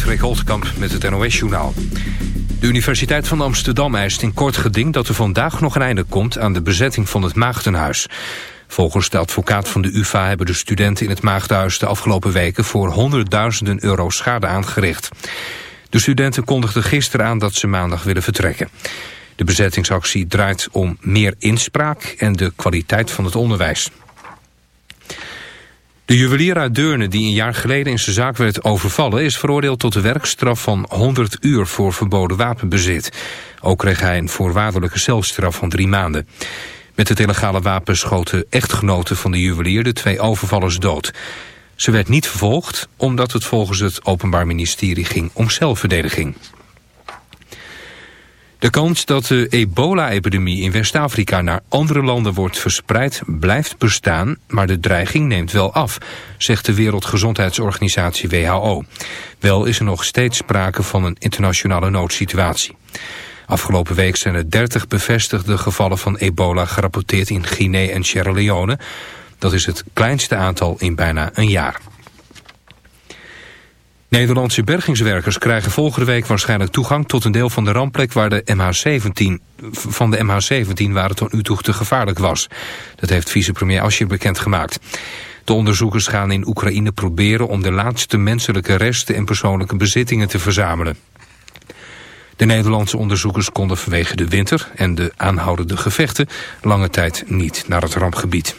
Patrick Holtkamp met het NOS-journaal. De Universiteit van Amsterdam eist in kort geding dat er vandaag nog een einde komt aan de bezetting van het Maagdenhuis. Volgens de advocaat van de UvA hebben de studenten in het Maagdenhuis de afgelopen weken voor honderdduizenden euro schade aangericht. De studenten kondigden gisteren aan dat ze maandag willen vertrekken. De bezettingsactie draait om meer inspraak en de kwaliteit van het onderwijs. De juwelier uit Deurne die een jaar geleden in zijn zaak werd overvallen... is veroordeeld tot de werkstraf van 100 uur voor verboden wapenbezit. Ook kreeg hij een voorwaardelijke celstraf van drie maanden. Met het illegale wapen schoten echtgenoten van de juwelier de twee overvallers dood. Ze werd niet vervolgd omdat het volgens het Openbaar Ministerie ging om zelfverdediging. De kans dat de ebola-epidemie in West-Afrika naar andere landen wordt verspreid blijft bestaan, maar de dreiging neemt wel af, zegt de Wereldgezondheidsorganisatie WHO. Wel is er nog steeds sprake van een internationale noodsituatie. Afgelopen week zijn er 30 bevestigde gevallen van ebola gerapporteerd in Guinea en Sierra Leone. Dat is het kleinste aantal in bijna een jaar. Nederlandse bergingswerkers krijgen volgende week waarschijnlijk toegang tot een deel van de rampplek waar de MH17 van de MH17 waar het tot nu toe te gevaarlijk was. Dat heeft vicepremier Asscher bekendgemaakt. De onderzoekers gaan in Oekraïne proberen om de laatste menselijke resten en persoonlijke bezittingen te verzamelen. De Nederlandse onderzoekers konden vanwege de winter en de aanhoudende gevechten lange tijd niet naar het rampgebied.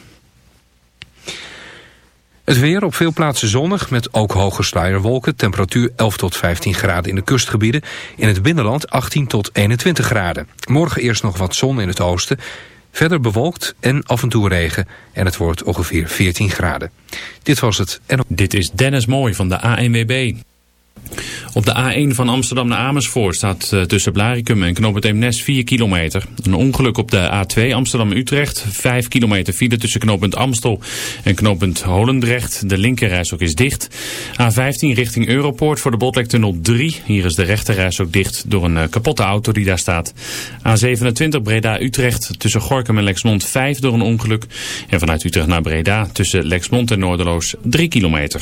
Het weer op veel plaatsen zonnig met ook hoge sluierwolken. Temperatuur 11 tot 15 graden in de kustgebieden. In het binnenland 18 tot 21 graden. Morgen eerst nog wat zon in het oosten. Verder bewolkt en af en toe regen. En het wordt ongeveer 14 graden. Dit was het. En... Dit is Dennis Mooi van de ANWB. Op de A1 van Amsterdam naar Amersfoort staat uh, tussen Blaricum en Knoopend Eemnes 4 kilometer. Een ongeluk op de A2 Amsterdam-Utrecht. 5 kilometer file tussen Knooppunt Amstel en Knooppunt Holendrecht. De ook is dicht. A15 richting Europoort voor de Botlektunnel 3. Hier is de rechterreis ook dicht door een uh, kapotte auto die daar staat. A27 Breda-Utrecht tussen Gorkum en Lexmond 5 door een ongeluk. En vanuit Utrecht naar Breda tussen Lexmond en Noorderloos 3 kilometer.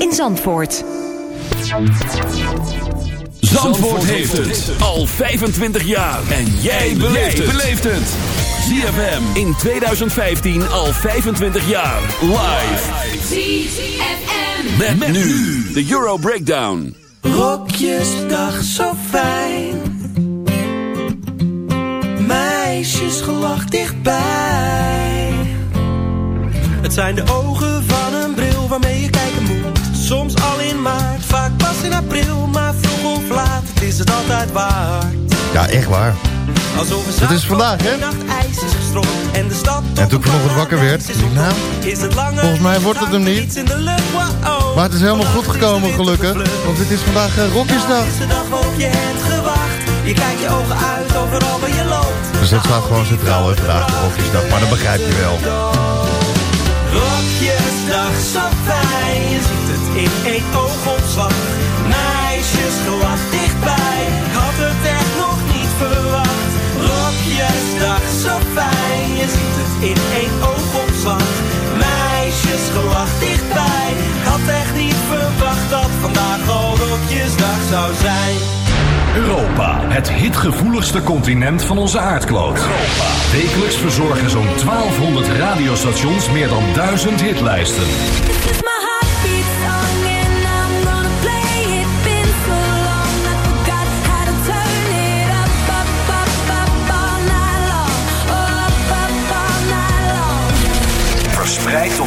in Zandvoort. Zandvoort heeft het al 25 jaar. En jij beleeft het. ZFM in 2015 al 25 jaar. Live. ZFM. Met, met nu de Euro Breakdown. Rokjesdag zo fijn. Meisjesgelach dichtbij. Het zijn de ogen vaak pas in april. Maar vroeg of laat, het is het altijd waard. Ja, echt waar. Alsof Het is vandaag, hè? en de stad En toen ik vanochtend wakker werd, nou, volgens mij wordt het hem niet. Maar het is helemaal goed gekomen, gelukkig. Want het is vandaag uh, Rokjesdag. waarop je hebt gewacht. Je kijkt je ogen uit overal waar je loopt. Dus dat staat gewoon centraal, hè, vandaag Rokjesdag. Maar dat begrijp je wel. Rokjesdag zo fijn, in één oogopslag. Meisjesgelach dichtbij, ik had het echt nog niet verwacht. Rokjes, dag zo fijn, je ziet het in één oogopslag. Meisjesgelach dichtbij, ik had echt niet verwacht dat vandaag al rokjesdag zou zijn. Europa, het hitgevoeligste continent van onze aardkloot. Wekelijks verzorgen zo'n 1200 radiostations meer dan 1000 hitlijsten.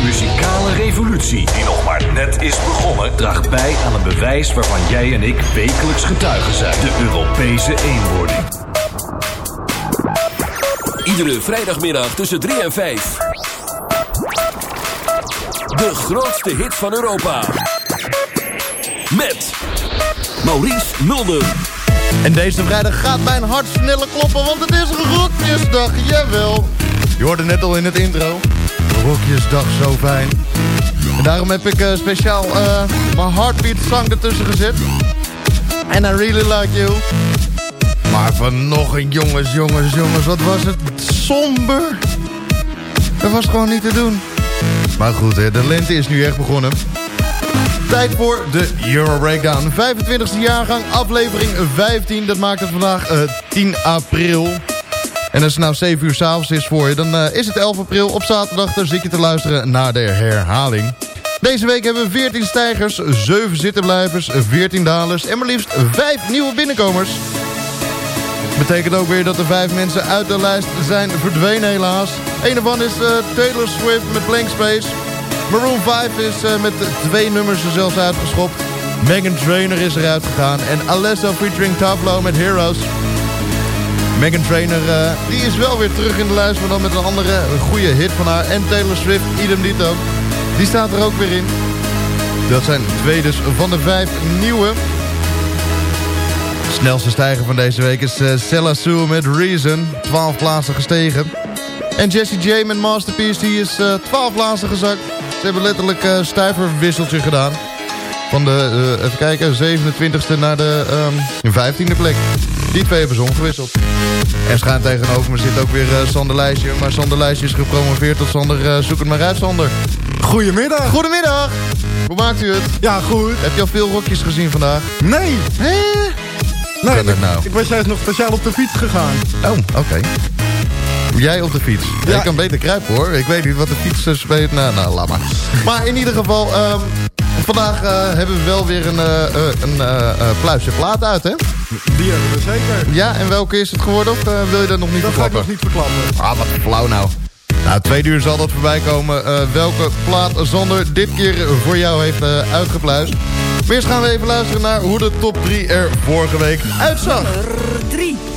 De muzikale revolutie, die nog maar net is begonnen, draagt bij aan een bewijs waarvan jij en ik wekelijks getuigen zijn: de Europese eenwording. Iedere vrijdagmiddag tussen 3 en 5. De grootste hit van Europa. Met Maurice Mulder. En deze vrijdag gaat mijn hart sneller kloppen, want het is Rokjesdag, jawel. Je hoorde net al in het intro. Rokjesdag, zo fijn. Daarom heb ik uh, speciaal uh, mijn heartbeat zang ertussen gezet. And I really like you. Maar vanochtend, jongens, jongens, jongens, wat was het somber. Dat was gewoon niet te doen. Maar goed, hè, de lente is nu echt begonnen. Tijd voor de Euro Breakdown. 25e jaargang, aflevering 15. Dat maakt het vandaag uh, 10 april. En als het nou 7 uur s'avonds is voor je, dan uh, is het 11 april. Op zaterdag dan zit je te luisteren naar de herhaling. Deze week hebben we 14 stijgers, 7 zittenblijvers, 14 dalers en maar liefst 5 nieuwe binnenkomers. Betekent ook weer dat er 5 mensen uit de lijst zijn verdwenen helaas. Een ervan is uh, Taylor Swift met Blank Space. Maroon 5 is uh, met twee nummers er zelfs uitgeschopt. Megan Trainor is eruit gegaan. En Alesso featuring Tablo met Heroes. Megan Trainor uh, die is wel weer terug in de lijst, maar dan met een andere goede hit van haar. En Taylor Swift, idem dito. Die staat er ook weer in. Dat zijn twee dus van de vijf nieuwe. Snelste stijger van deze week is uh, Sella Sue met Reason. 12 plaatsen gestegen. En Jessie J met Masterpiece, die is uh, 12 plaatsen gezakt. Ze hebben letterlijk een uh, stuiverwisseltje gedaan. Van de, even kijken, 27e naar de um, 15e plek. Die twee hebben ze omgewisseld. En schuin tegenover me zit ook weer uh, Sander. Maar Sander Lijstje is gepromoveerd tot Sander. Uh, zoek het maar uit, Sander. Goedemiddag. Goedemiddag. Hoe maakt u het? Ja, goed. Heb je al veel rokjes gezien vandaag? Nee. Hé? Nee, ik, nou? ik was juist nog speciaal op de fiets gegaan. Oh, oké. Okay. Jij op de fiets. Ja. Ik kan beter kruipen hoor. Ik weet niet wat de fiets speelt. Nou, nou, laat maar. maar in ieder geval, um, vandaag uh, hebben we wel weer een, uh, een uh, pluisje plaat uit, hè? Die hebben we zeker. Ja, en welke is het geworden? Of wil je dat nog niet dat verklappen? Dat ga ik nog niet verklappen. Ah, wat flauw nou. Nou, twee uur zal dat voorbij komen. welke plaat Zander dit keer voor jou heeft uitgepluist. Maar eerst gaan we even luisteren naar hoe de top 3 er vorige week uitzag. Nummer 3.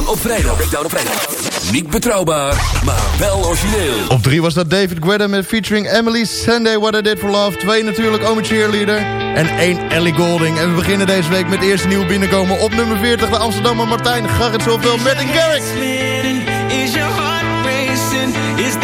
Breakdown op vrijdag. Breakdown op vrijdag. Niet betrouwbaar, maar wel origineel. Op drie was dat David Guetta met featuring Emily Sunday What I Did For Love. Twee natuurlijk Ome Cheerleader. En één Ellie Golding. En we beginnen deze week met eerste nieuw binnenkomen. Op nummer 40 de Amsterdammer Martijn Garrett zoveel met een Garrix. Is your heart racing? Is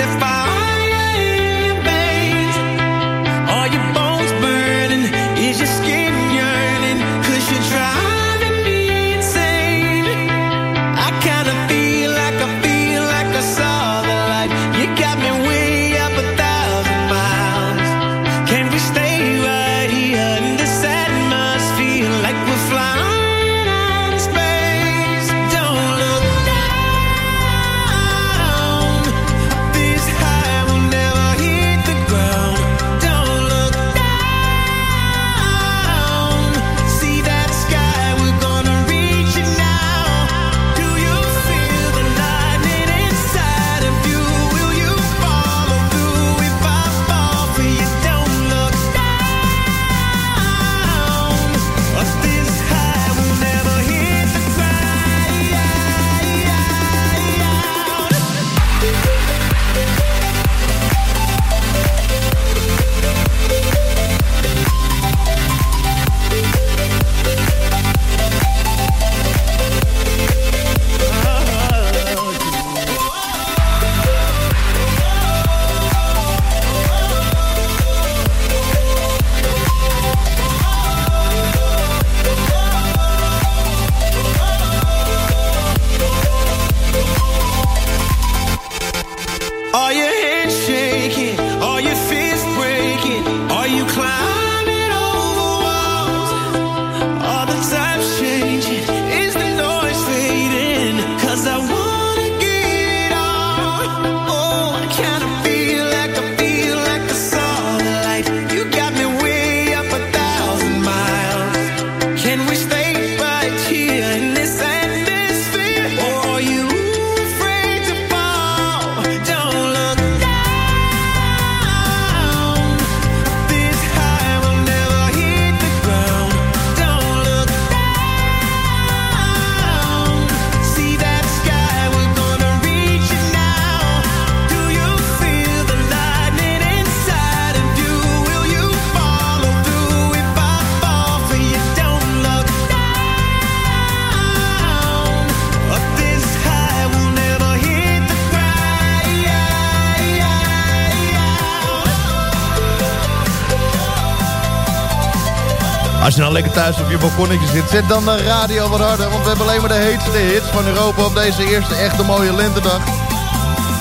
lekker thuis op je balkonnetje zit, zet dan de radio wat harder. Want we hebben alleen maar de heetste hits van Europa op deze eerste echte mooie lentedag.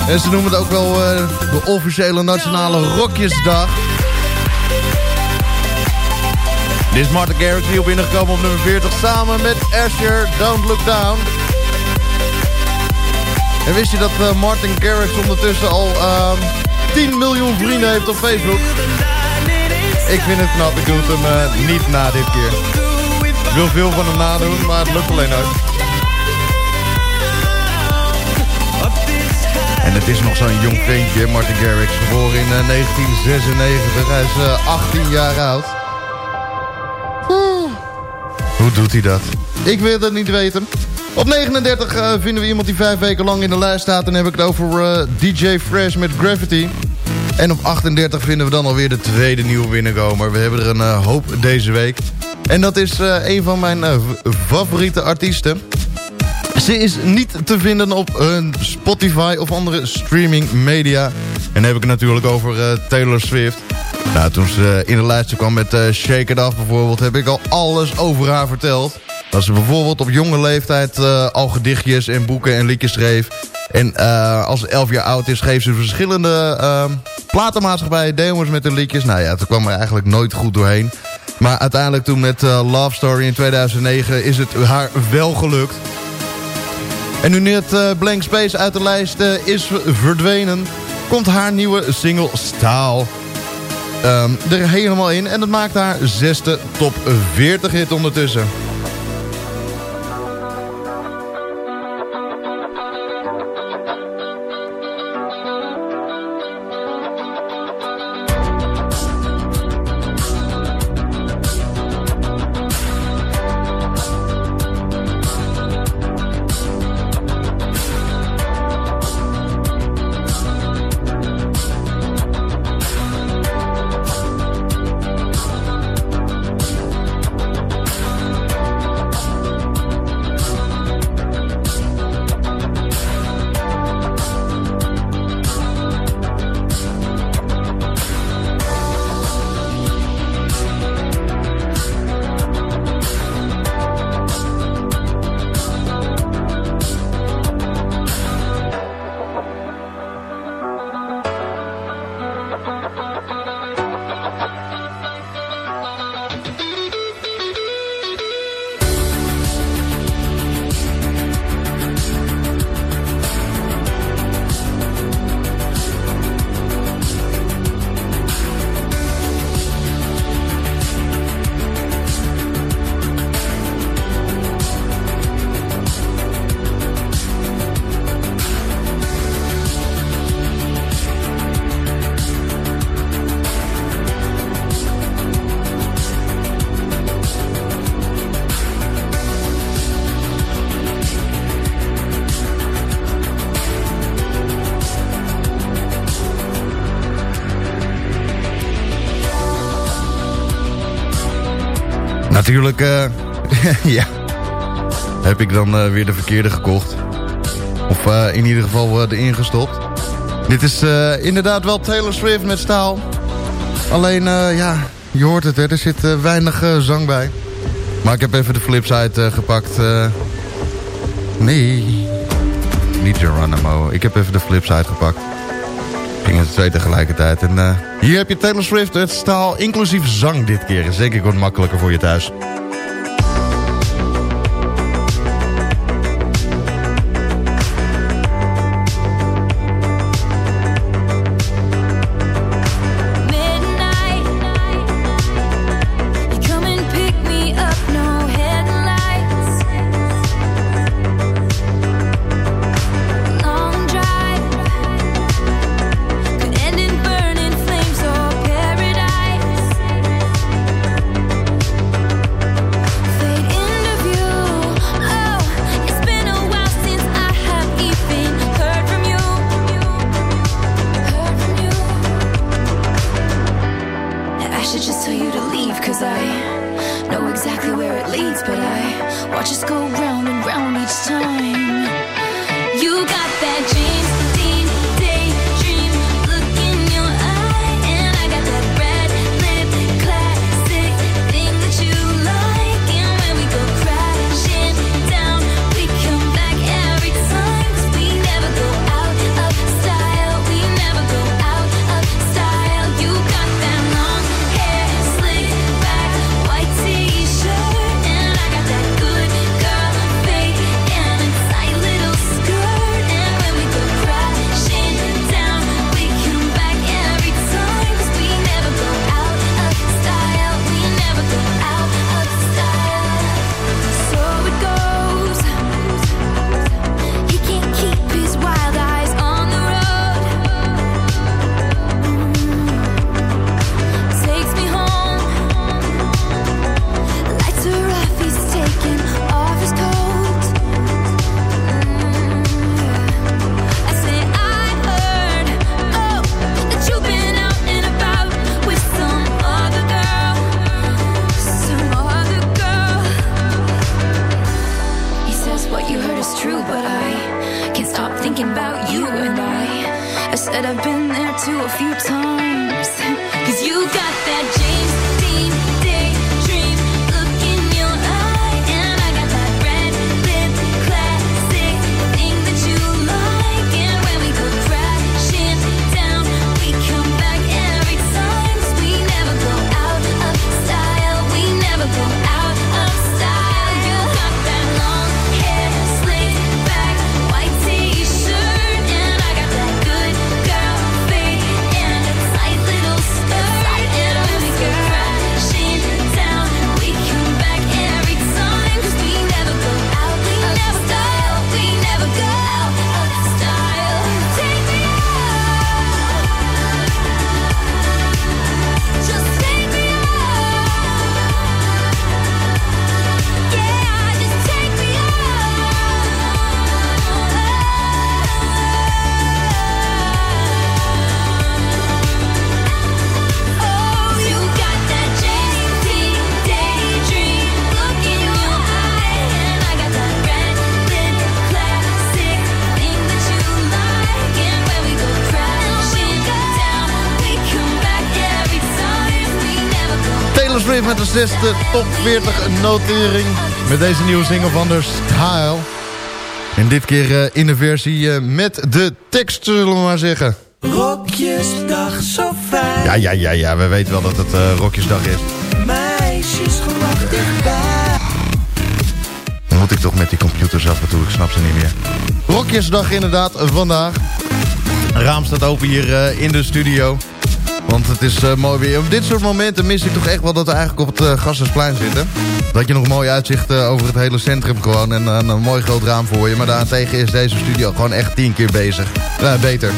En ze noemen het ook wel eh, de officiële Nationale Rokjesdag. Dit is Martin Garrix die op binnengekomen op nummer 40 samen met Asher, Don't Look Down. En wist je dat eh, Martin Garrix ondertussen al ehm, 10 miljoen vrienden heeft op Facebook? Ik vind het knap, ik doe het hem eh, niet na dit keer. Ik wil veel van hem nadoen, maar het lukt alleen nooit. En het is nog zo'n jong ventje, Martin Garrix, geboren in eh, 1996. Hij is eh, 18 jaar oud. Hoe doet hij dat? Ik wil het niet weten. Op 39 eh, vinden we iemand die vijf weken lang in de lijst staat. En dan heb ik het over eh, DJ Fresh met Gravity. En op 38 vinden we dan alweer de tweede nieuwe binnenkomer. We hebben er een eh, hoop deze week. En dat is eh, een van mijn eh, favoriete artiesten. Ze is niet te vinden op eh, Spotify of andere streaming media. En dan heb ik het natuurlijk over Taylor Swift. Nou, toen ze in de lijst kwam met Shake It Off bijvoorbeeld... heb ik al alles over haar verteld. Dat ze bijvoorbeeld op jonge leeftijd al gedichtjes en boeken en liedjes schreef. En als ze elf jaar oud is, geeft ze verschillende uh, platenmaatschappijen demos met de liedjes. Nou ja, het kwam er eigenlijk nooit goed doorheen. Maar uiteindelijk toen met Love Story in 2009 is het haar wel gelukt. En nu net Blank Space uit de lijst is verdwenen... komt haar nieuwe single Staal um, er helemaal in. En dat maakt haar zesde top 40 hit ondertussen. Natuurlijk, uh, ja, heb ik dan uh, weer de verkeerde gekocht. Of uh, in ieder geval erin gestopt. Dit is inderdaad wel Taylor Swift met staal. Alleen, ja, je hoort het, hè, er zit weinig zang bij. Maar ik heb even de flipside gepakt. nee, niet Geronimo. Ik heb even de flipside gepakt. Ging het twee tegelijkertijd. En hier heb je Taylor Swift, het staal inclusief zang dit keer. Zeker wat makkelijker voor je thuis. Zesde top 40 notering. Met deze nieuwe single van de Style. En dit keer uh, in de versie uh, met de tekst, zullen we maar zeggen. Rokjesdag zo fijn. Ja, ja, ja, ja. We weten wel dat het uh, Rokjesdag is. Meisjes gewacht dichtbij. Dan moet ik toch met die computers af en toe. Ik snap ze niet meer. Rokjesdag inderdaad, vandaag. Raam staat open hier in de studio. Want het is uh, mooi weer. Op dit soort momenten mis ik toch echt wel dat we eigenlijk op het uh, Gassersplein zitten. Dat je nog mooi uitzicht uh, over het hele centrum gewoon. En een mooi groot raam voor je. Maar daarentegen is deze studio gewoon echt tien keer bezig. beter.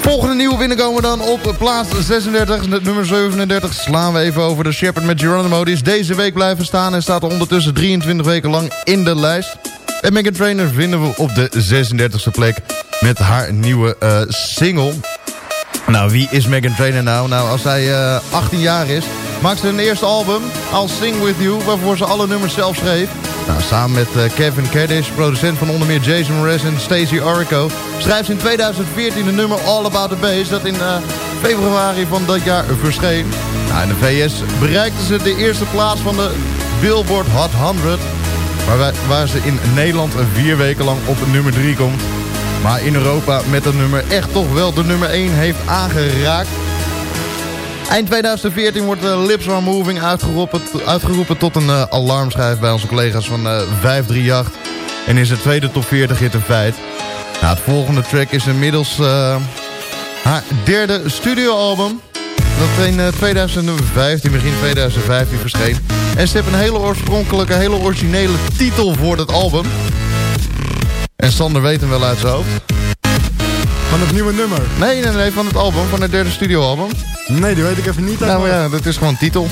Volgende nieuwe binnenkomen dan op plaats 36. Nummer 37 slaan we even over de Shepherd met Geronimo. Die is deze week blijven staan en staat ondertussen 23 weken lang in de lijst. En Megan Trainer vinden we op de 36e plek met haar nieuwe single... Nou, wie is Megan Trainor nou? Nou, als zij uh, eh, 18 jaar is, maakt ze een eerste album, I'll Sing With You, waarvoor ze alle nummers zelf schreef. Nou, samen met uh, Kevin Kaddish, producent van onder meer Jason Mraz en Stacey Orico, schrijft ze in 2014 een nummer All About The Bass, dat in uh, februari van dat jaar verscheen. Nou, in de VS bereikte ze de eerste plaats van de Billboard Hot 100, waar, waar ze in Nederland vier weken lang op nummer 3 komt. Maar in Europa met dat nummer echt toch wel de nummer 1 heeft aangeraakt. Eind 2014 wordt de Lips Are Moving uitgeroepen, uitgeroepen tot een uh, alarmschijf bij onze collega's van uh, eh, 538. En is het tweede top 40 hit feit. Nou, het volgende track is inmiddels haar derde studioalbum. Dat in 2015, begin 2015 verscheen. En ze hebben een hele oorspronkelijke, hele originele titel voor dat album. En Sander weet hem wel uit zijn hoofd. Van het nieuwe nummer? Nee, nee, nee, van het album, van het derde studioalbum. Nee, die weet ik even niet. Nou ja, dat is gewoon titel.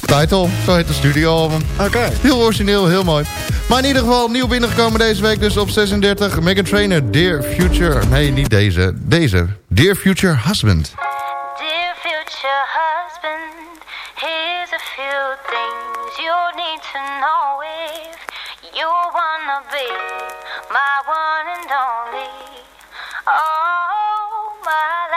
Title, zo heet het studioalbum. Oké. Heel origineel, heel mooi. Maar in ieder geval nieuw binnengekomen deze week, dus op 36. Megan Trainer, Dear Future... Nee, niet deze. Deze. Dear Future Husband. Dear Future Husband, here's a few things you need to know if you wanna be... my one and only, all my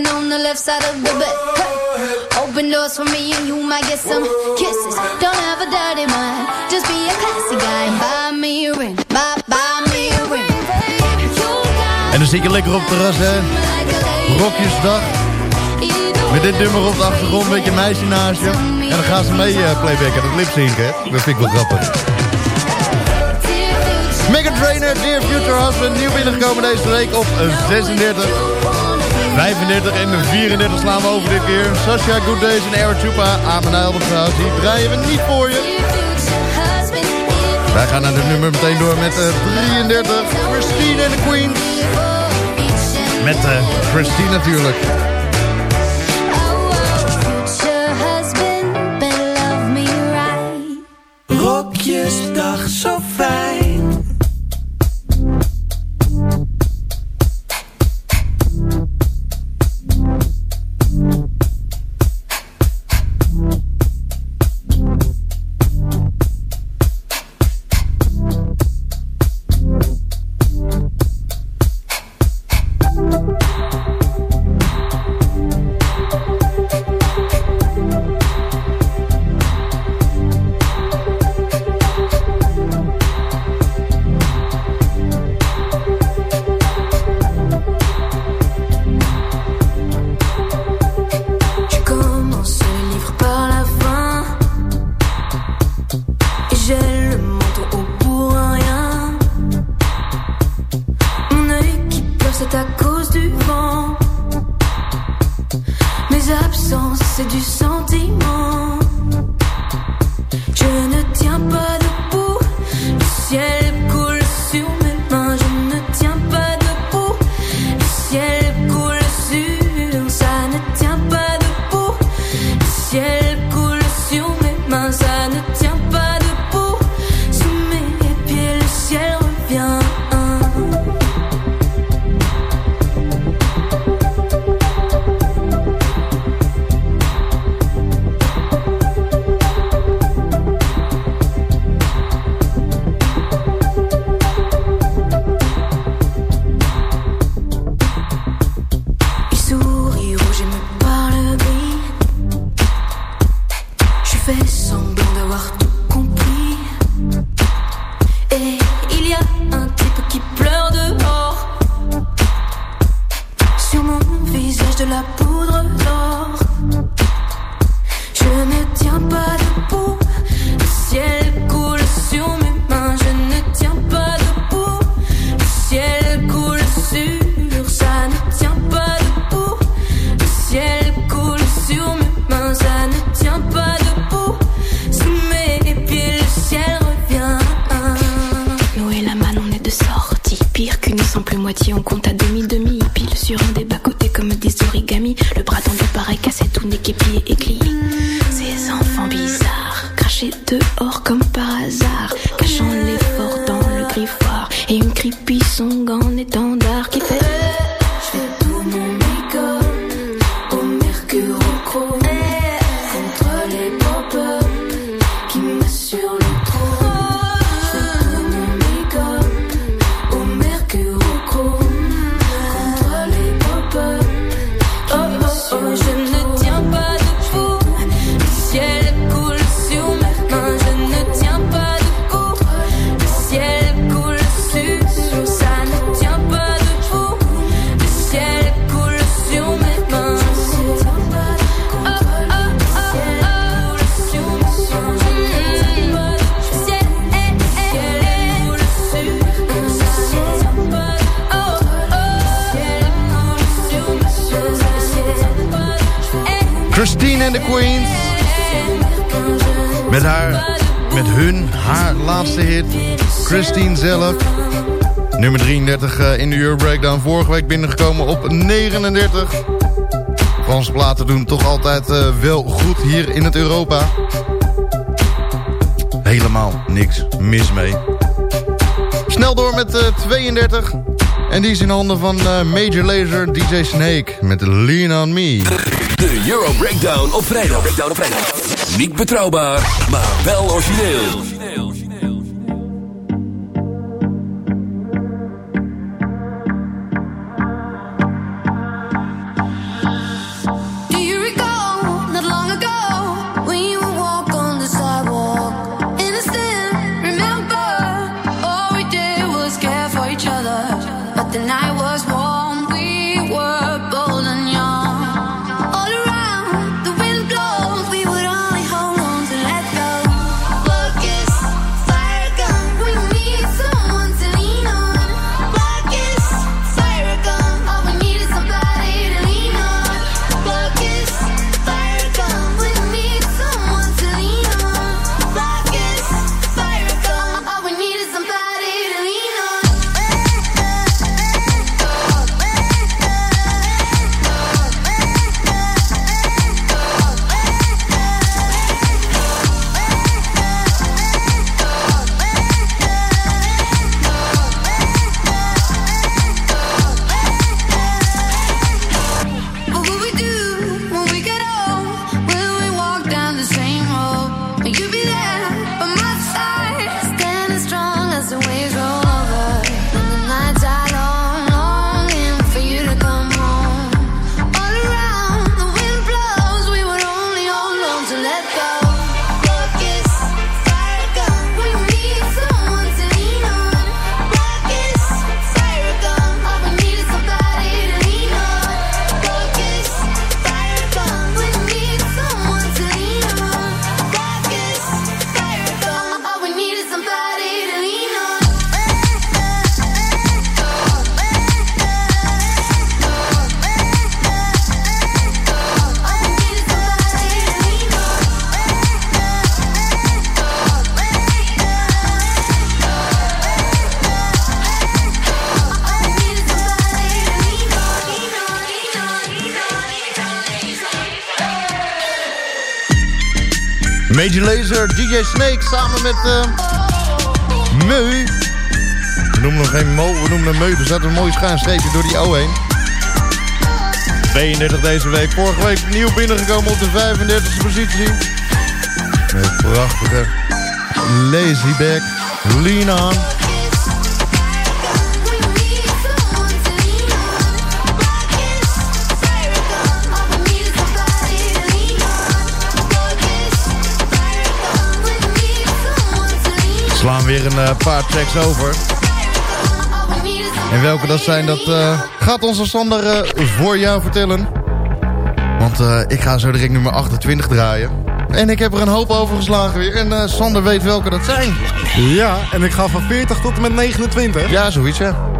left side of the bed. Hey. Open doors for me and you might get some kisses. Don't have a dirty mind, just be a classy guy. Buy me a ring, buy, buy me a ring. En dan zit je lekker op het terras, hè? Rokjesdag. Met dit nummer op de achtergrond, een beetje meisje naast je. En dan gaan ze mee uh, playbacken, dat lipzinken, hè? Dat vind ik wel grappig. Mega Trainer, Dear Future Husband, nieuw binnengekomen deze week op 36. 35 en 34 slaan we over dit keer. Sasha Good Days en Air Chupa. Amen Albert die draaien we niet voor je. Wij gaan naar de nummer meteen door met uh, 33. Christine en de Queen. Met uh, Christine natuurlijk. 我选择 En de Queens. Met haar, met hun, haar laatste hit. Christine zelf. Nummer 33 eh, in de Euro Breakdown. Vorige week binnengekomen op 39. Franse platen doen toch altijd uh, wel goed hier in het Europa. Helemaal niks mis mee. Snel door met uh, 32. En die is in handen van Major Lazer DJ Snake met Lean On Me. De Euro Breakdown op vrijdag. Op vrijdag. Niet betrouwbaar, maar wel origineel. DJ Snake samen met uh, Meu. We noemen nog geen Mo, we noemen hem Meu. Er staat een mooi schuin streepje door die O heen. 32 deze week. Vorige week nieuw binnengekomen op de 35e positie. Met prachtige Lazy Back, Lean On. Weer een uh, paar tracks over. En welke dat zijn, dat uh, gaat onze Sander uh, voor jou vertellen. Want ik ga zo direct nummer 28 draaien. En ik heb er een hoop over geslagen weer. En Sander weet welke dat zijn. Ja, en ik ga van 40 tot en met 29. Ja, zoiets ja.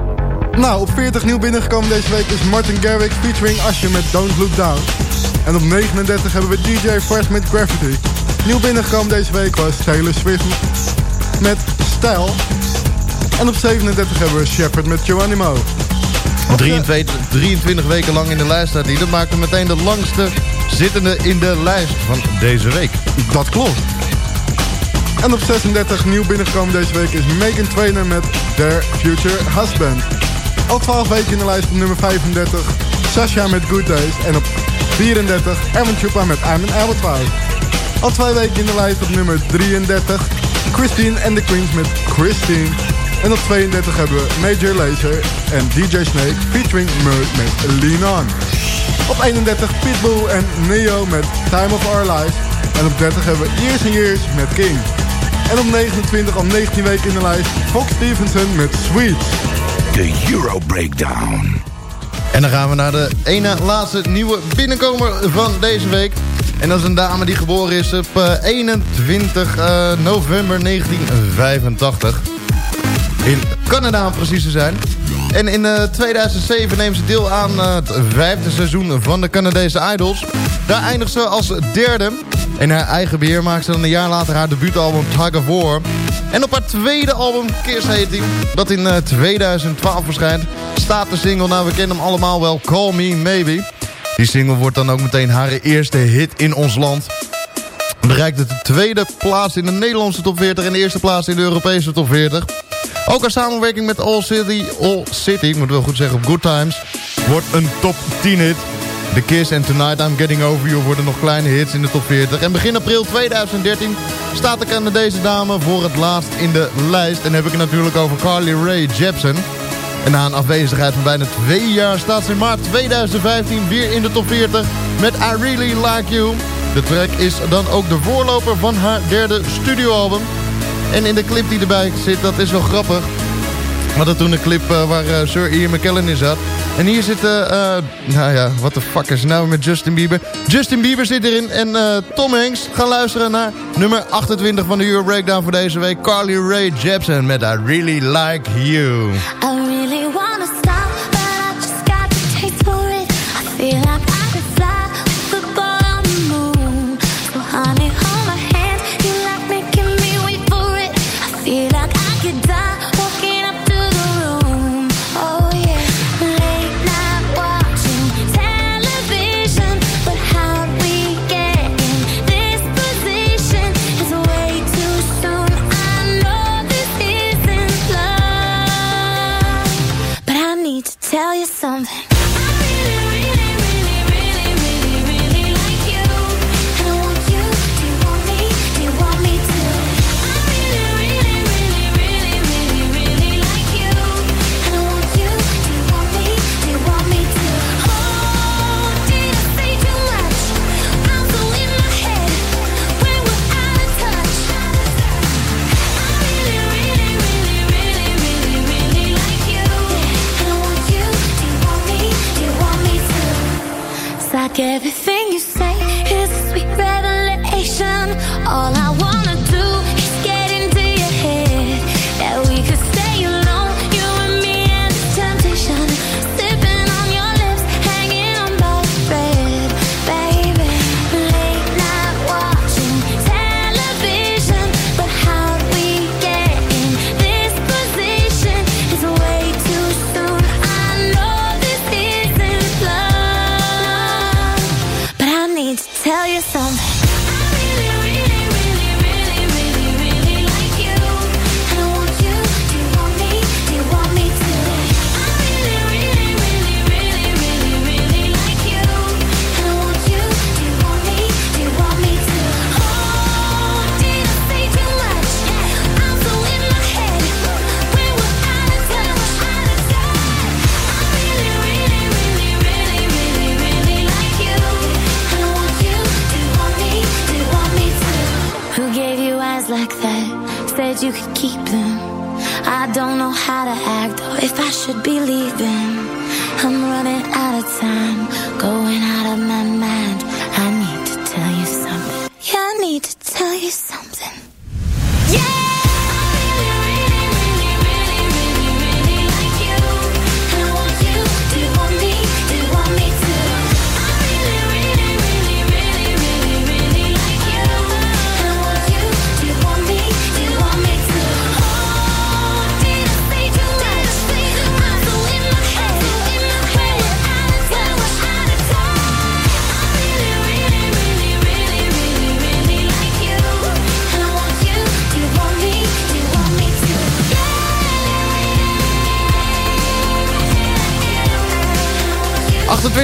Nou, op 40 nieuw binnengekomen deze week is Martin Garrix featuring Asje met Don't Look Down. En op 39 hebben we DJ Fresh met Gravity. Nieuw binnengekomen deze week was Taylor Swift met Stijl. En op 37 hebben we Shepard met Geronimo. 23, 23 weken lang in de lijst staat hij. Dat maakt hem meteen de langste zittende in de lijst van deze week. Dat klopt. En op 36 nieuw binnengekomen deze week is Megan Trainer met Their Future Husband. Al 12 weken in de lijst op nummer 35 Sasha met Good Days. En op 34 Evan Chupa met I'm an Albatross. Al twee weken in de lijst op nummer 33 Christine en The Queens met Christine. En op 32 hebben we Major Lazer en DJ Snake featuring Murd met Lean On. Op 31 Pitbull en Neo met Time of Our Lives. En op 30 hebben we Years and Years met King. En op 29 al 19 weken in de lijst Fox Stevenson met Sweet. De Euro Breakdown. En dan gaan we naar de ene laatste nieuwe binnenkomer van deze week. En dat is een dame die geboren is op 21 uh, eh, november 1985. In Canada om precies te zijn. En in uh, eh, 2007 neemt ze deel aan het vijfde seizoen van de Canadese Idols. Daar eindigt ze als derde. In haar eigen beheer maakt ze dan een jaar later haar debuutalbum Tug of War. En op haar tweede album, Kiss heet dat in 2012 verschijnt, staat de single, nou we kennen hem allemaal wel, Call Me Maybe. Die single wordt dan ook meteen haar eerste hit in ons land. Bereikt het de tweede plaats in de Nederlandse top 40 en de eerste plaats in de Europese top 40. Ook haar samenwerking met All City, All City, ik moet wel goed zeggen Good Times, wordt een top 10 hit. The Kiss en Tonight I'm Getting Over You worden nog kleine hits in de top 40. En begin april 2013 staat de Canadese dame voor het laatst in de lijst. En heb ik het natuurlijk over Carly Rae Jepsen. En na een afwezigheid van bijna twee jaar staat ze in maart 2015 weer in de top 40 met I Really Like You. De track is dan ook de voorloper van haar derde studioalbum. En in de clip die erbij zit, dat is wel grappig. We hadden toen een clip uh, waar uh, Sir Ian McKellen in zat. En hier zitten, uh, nou ja, wat de fuck is nou met Justin Bieber? Justin Bieber zit erin en Tom Hanks. Gaan luisteren naar nummer 28 van de Euro Breakdown voor deze week. Carly Rae Jepsen met I Really Like You. you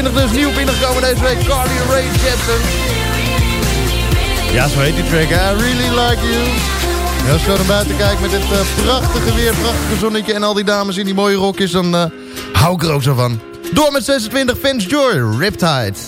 dus nieuw binnengekomen deze week. Carly Ray Jepsen. Ja, zo heet die track. I really like you. Ja, als je naar buiten kijkt met dit uh, prachtige weer, prachtige zonnetje... en al die dames in die mooie rokjes, dan uh, hou ik er ook zo van. Door met 26, Vince Joy, Riptide.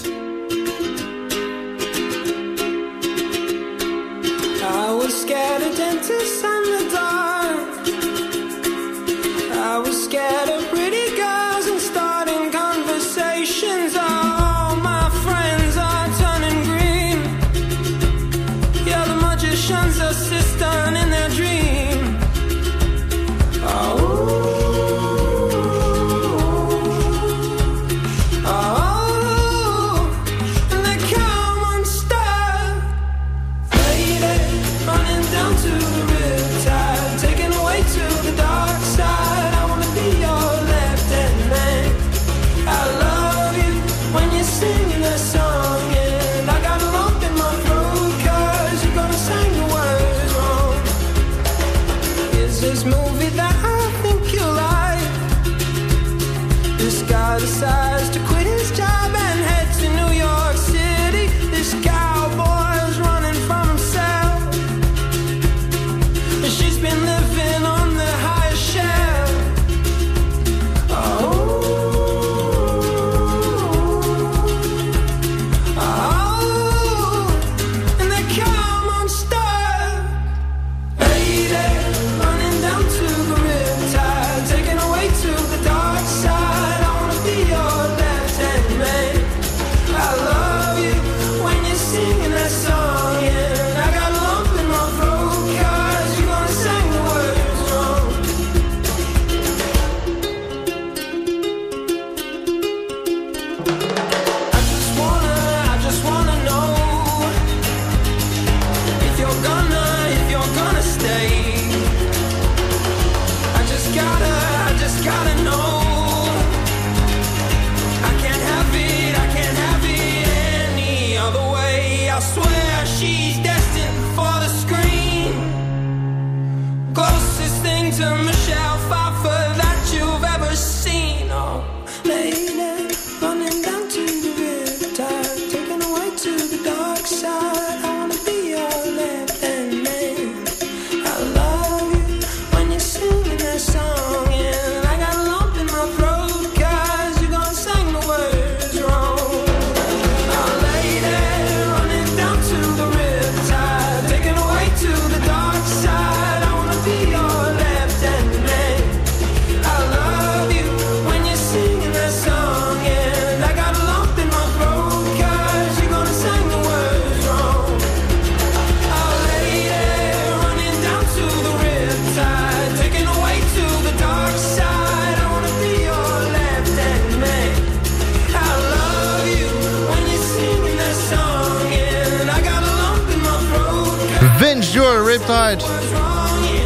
Riptide.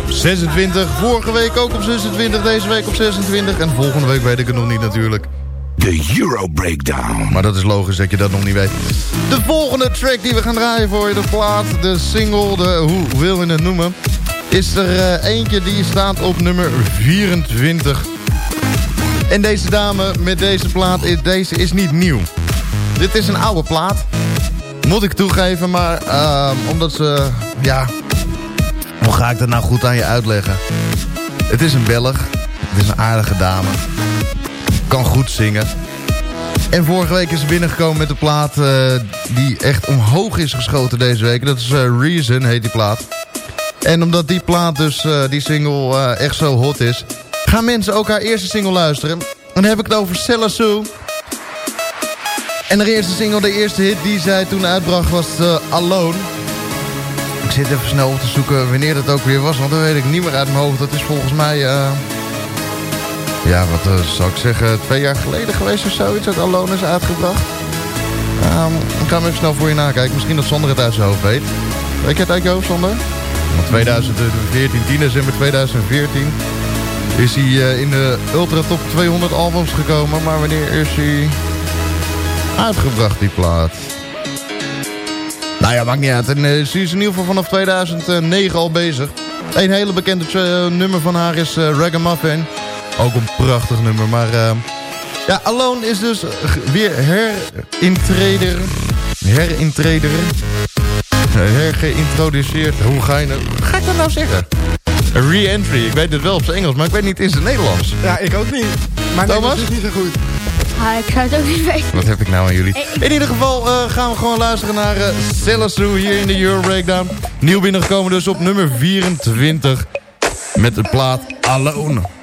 26, vorige week ook op 26, deze week op 26. En volgende week weet ik het nog niet natuurlijk. De Euro Breakdown. Maar dat is logisch dat je dat nog niet weet. De volgende track die we gaan draaien voor je, de plaat, de single, de, hoe wil je het noemen... is er eh, eentje die staat op nummer 24. En deze dame met deze plaat, is- deze is niet nieuw. Dit is een oude plaat. Moet ik toegeven, maar ehm, omdat ze... Ja, hoe ga ik dat nou goed aan je uitleggen? Het is een Belg. Het is een aardige dame. Kan goed zingen. En vorige week is ze binnengekomen met een plaat eh, die echt omhoog is geschoten deze week. Dat is eh, Reason, heet die plaat. En omdat die plaat dus, eh, die single, echt zo hot is... gaan mensen ook haar eerste single luisteren. En dan heb ik het over Cella Sue. En de eerste single, de eerste hit die zij toen uitbracht was Alone. Ik zit even snel op te zoeken wanneer dat ook weer was, want dat weet ik niet meer uit mijn hoofd. Dat is volgens mij, eh, ja, wat eh, zou ik zeggen, twee jaar geleden geweest of zoiets dat Alone is uitgebracht. Ehm, ik ga even snel voor je nakijken. Misschien dat Sander het uit zijn hoofd weet. Weet je het uit je hoofd, Sander? Want 2014, 10 december 2014 is hij eh, in de Ultra Top 200 albums gekomen. Maar wanneer is hij uitgebracht, die plaat? Nou ja, maakt niet uit. En uh, ze is in ieder geval vanaf 2009 al bezig. Een hele bekende uh, nummer van haar is uh, Ragamuffin. Ook een prachtig nummer, maar... ja, Alone is dus weer herintreder. Herintreder. Hergeïntroduceerd. Hoe ga je nou... Hoe ga ik dat nou zeggen? Re-entry. Ik weet het wel op zijn Engels, maar ik weet niet in zijn Nederlands. Ja, ik ook niet. Maar Thomas? is niet zo goed. Ah, ik zou het ook niet weten. Wat heb ik nou aan jullie? In ieder geval uh, gaan we gewoon luisteren naar uh, hier in de Euro Breakdown. Nieuw binnengekomen dus op nummer 24. Met de plaat Alone.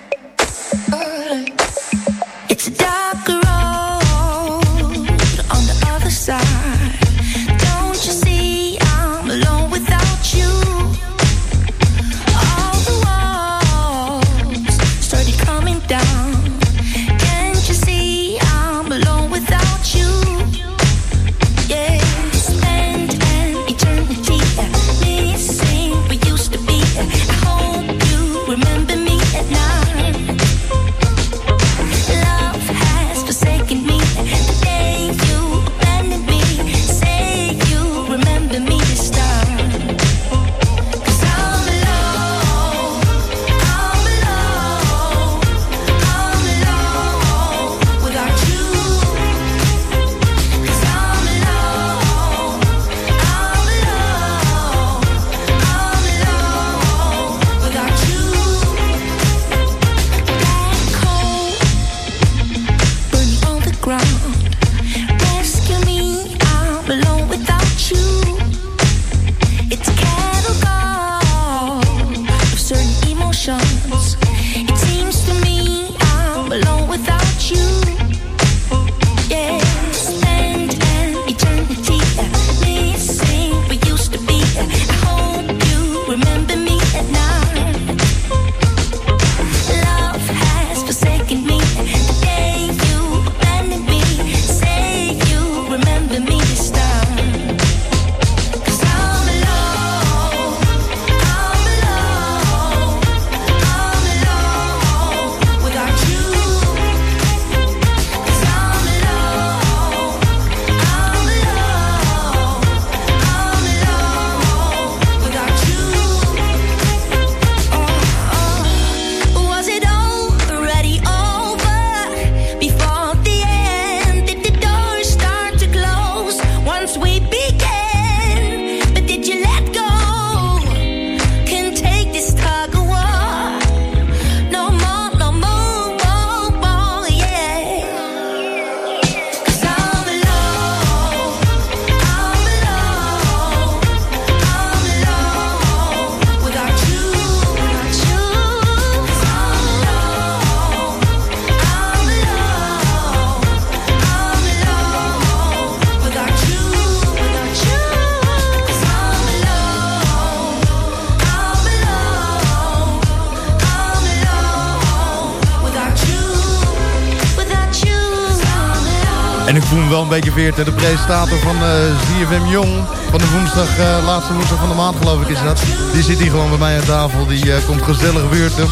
Een beetje. De presentator van eh ZFM Jong. Van de woensdag, eh, laatste woensdag van de maand geloof ik is dat. Die zit hier gewoon bij mij aan tafel. Die eh, komt gezellig buurten.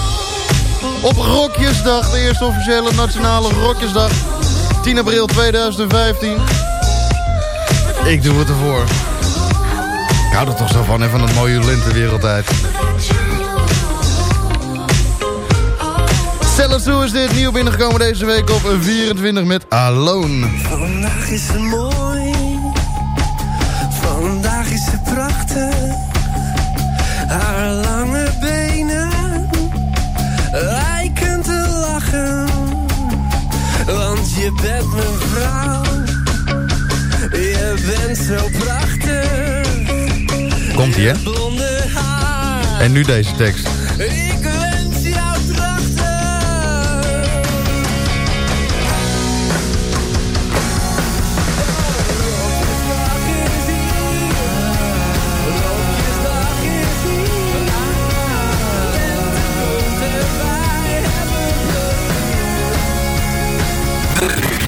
Op Rokjesdag. De eerste officiële nationale Rokjesdag. 10 april 2015. Ik doe het ervoor. Ik hou er toch zo van, hè, van het mooie lentewereld uit. Zelfs hoe is dit nieuw binnengekomen deze week op 24 met Alone. Vandaag is ze mooi. Vandaag is ze prachtig. Haar lange benen lijken te lachen. Want je bent mijn vrouw. Je bent zo prachtig. Komt ie, hè? Blonde haar En nu deze tekst. Ik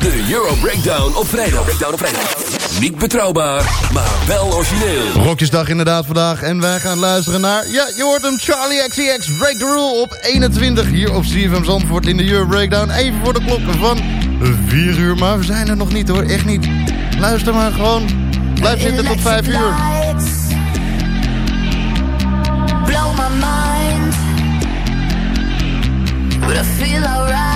De Euro Breakdown op vrijdag. Breakdown op vrijdag. Niet betrouwbaar, maar wel origineel. Rokjesdag inderdaad vandaag. En wij gaan luisteren naar... Ja, je hoort hem. Charlie XCX Break the Rule op 21. Hier op CFM Zandvoort in de Euro Breakdown. Even voor de klok van 4 uur. Maar we zijn er nog niet hoor. Echt niet. Luister maar gewoon. Blijf zitten tot 5 uur. blow my mind. But I feel alright.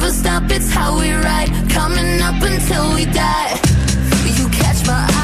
Never stop, it's how we ride. Coming up until we die. You catch my eye.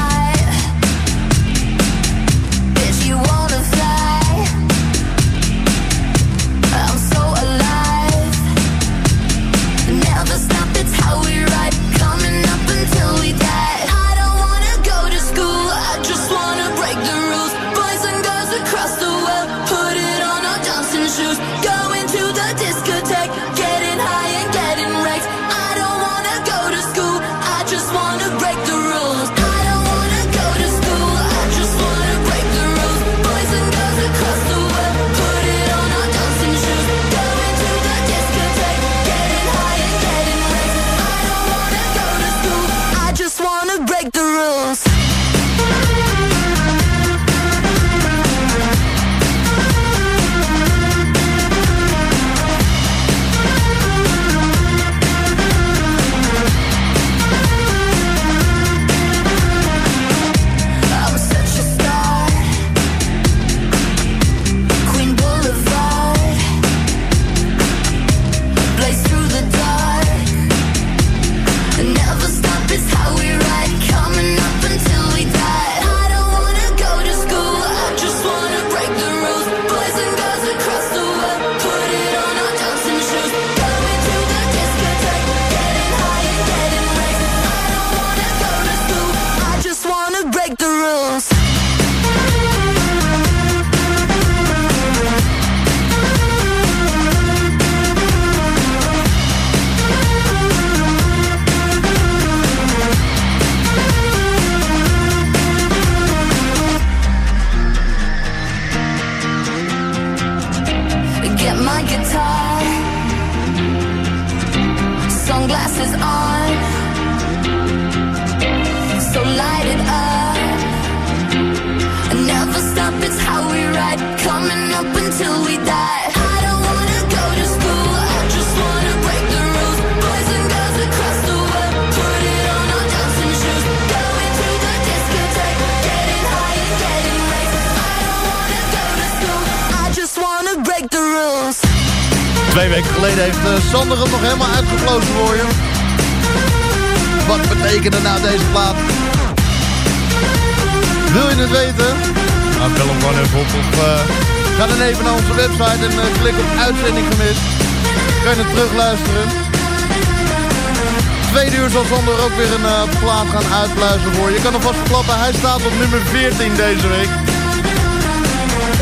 Tweede uur zal Sander ook weer een eh, plaat gaan uitpluizen voor je. Je kan alvast verklappen, hij staat op nummer 14 deze week.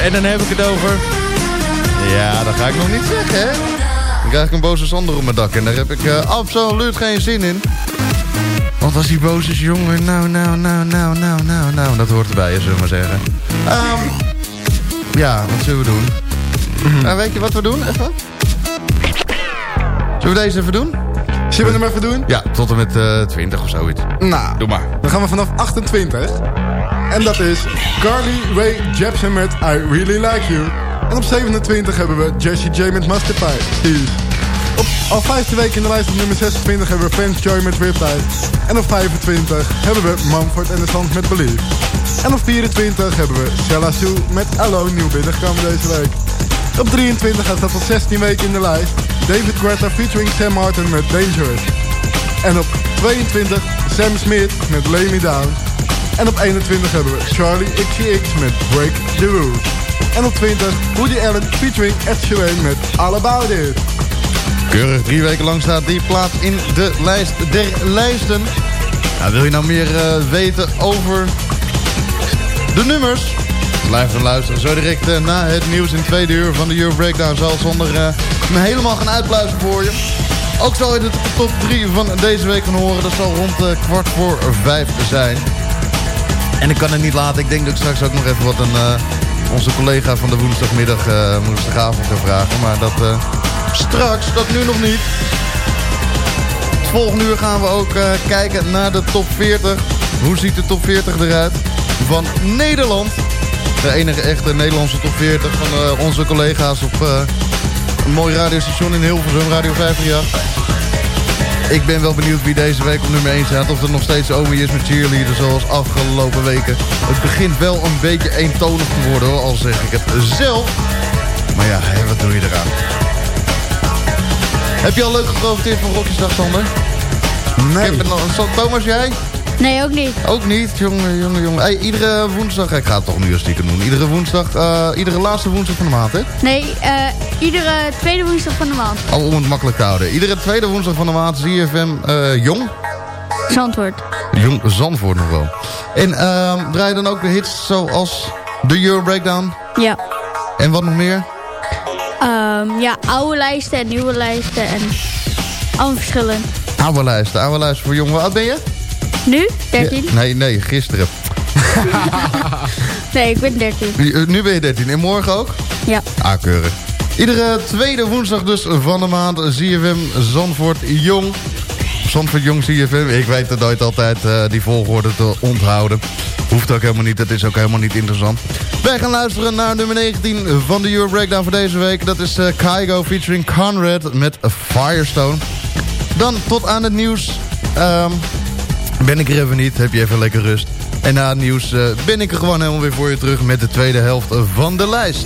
En dan heb ik het over... Ja, dat ga ik nog niet zeggen, hè? Dan krijg ik een boze Sander op mijn dak. En daar heb ik eh, absoluut geen zin in. Want als die boos is, jongen, nou, nou, nou, nou, nou, nou, nou. Dat hoort erbij, zullen we maar zeggen. Ehm, ja, wat zullen we doen? Eh, weet je wat we doen, even? Zullen we deze even doen? Zullen we hem even doen? Ja, tot en met eh 20 of zoiets. Nou, Doe maar. dan gaan we vanaf 28. En dat is Carly Rae Jepsen met I Really Like You. En op 27 hebben we Jessie J met Mustard Pie. Hier. Op al vijfde week in de lijst op nummer 26 hebben we Fans Joy met Riptide. En op 25 hebben we Mumford en de Sons met Believe. En op 24 hebben we Shella Sue met Alone nieuw binnengekomen deze week. Op 23 gaat dat tot 16 weken in de lijst. David Guetta featuring Sam Martin met Dangerous. En op 22 Sam Smith met Lay Me Down. En op 21 hebben we Charlie XCX met Break the Rules. En op 20 Woody Allen featuring Ed Sheeran met All About It. Keurig drie weken lang staat die plaat in de lijst der lijsten. Nou, wil je nou meer eh, weten over de nummers? Blijf er luisteren. Zo direct eh, na het nieuws in het tweede uur van de Euro Breakdown... zal Sander uh, me helemaal gaan uitpluizen voor je. Ook zal je de top 3 van deze week van horen. Dat zal rond uh, kwart voor vijf zijn. En ik kan het niet laten. Ik denk dat ik straks ook nog even wat een, onze collega van de woensdagmiddag... woensdagavond ga vragen. Maar dat straks, dat nu nog niet. Volgende uur gaan we ook kijken naar de top 40. Hoe ziet de top 40 eruit? Van Nederland. De enige echte Nederlandse top 40 van uh, onze collega's op uh, een mooi radiostation in Hilversum, Radio 538. Ik ben wel benieuwd wie deze week op nummer 1 staat. Of het nog steeds Omi is met cheerleader zoals afgelopen weken. Het begint wel een beetje eentonig te worden hoor, al zeg ik het zelf. Maar ja, wat doe je eraan? Heb je al leuk geprofiteerd van Rokjesdag, Sander? Nee. Ik heb het, Thomas, jij? Nee, ook niet. Ook niet, jongen, jongen, jongen. Hey, iedere woensdag, ik ga het toch nu als stiekem doen. Iedere woensdag, uh, iedere laatste woensdag van de maand, hè? Nee, uh, iedere tweede woensdag van de maand. Oh, om het makkelijk te houden. Iedere tweede woensdag van de maand, ZFM uh, Jong? Zandvoort. Jong, Zandvoort nog wel. En uh, draai je dan ook de hits zoals de Euro Breakdown? Ja. En wat nog meer? Um, ja, oude lijsten en nieuwe lijsten en allemaal verschillend. Oude lijsten, oude lijsten voor Jong. Wat oud ben je? Nu? 13? Ja, nee, nee, gisteren. nee, ik ben 13. Nu ben je 13. En morgen ook? Ja. Ah, keurig. Iedere tweede woensdag dus van de maand ZFM Zandvoort Jong. Zandvoort Jong ZFM. Ik weet het nooit altijd uh, die volgorde te onthouden. Hoeft ook helemaal niet, dat is ook helemaal niet interessant. Wij gaan luisteren naar nummer 19 van de Euro Breakdown voor deze week. Dat is uh, Kaigo featuring Conrad met Firestone. Dan tot aan het nieuws. Um, ben ik er even niet, heb je even lekker rust. En na het nieuws uh, ben ik er gewoon helemaal weer voor je terug met de tweede helft van de lijst.